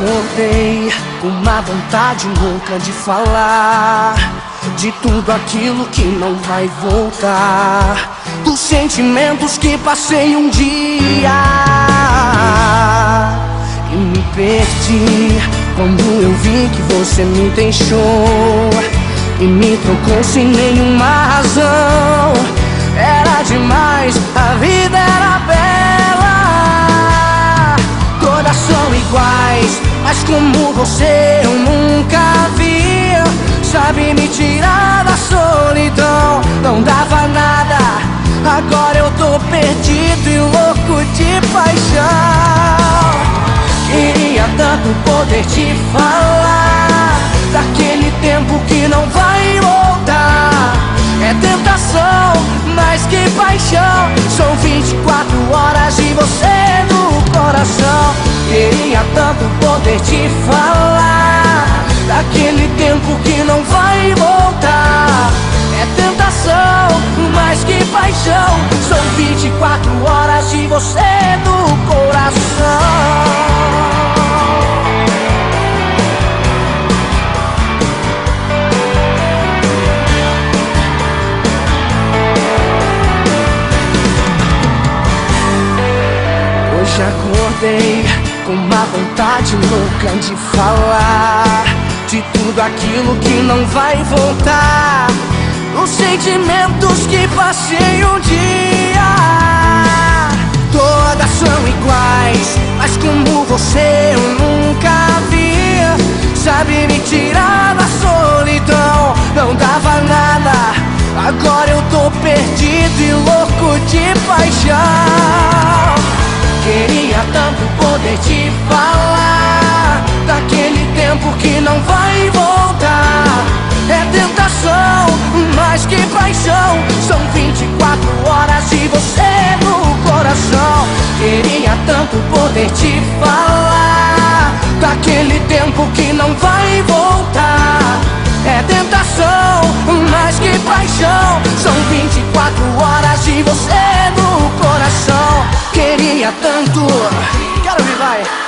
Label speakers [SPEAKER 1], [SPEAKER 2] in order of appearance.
[SPEAKER 1] Acordei com uma vontade louca de falar de tudo aquilo que não vai voltar, dos sentimentos que passei um dia e me perdi quando eu vi que você me deixou e me trocou sem nenhuma mas como você eu nunca vi. Sabe me tirar da solidão, não dava nada. Agora eu tô perdido e louco de paixão. Queria tanto poder te falar paixão. São 24 horas de você no coração. Hoje acordei com uma vontade louca de falar de tudo aquilo que não vai voltar, os sentimentos que passei um dia. Todas são iguais, mas como você eu nunca vi. Sabe me tirar da solidão, não dava nada. Agora eu tô perdido e louco de paixão. Queria tanto poder te falar você no coração. Queria tanto poder te falar daquele tempo que não vai voltar. É tentação, mais que paixão. São 24 horas de você no coração. Queria tanto. Quero ouvir, vai.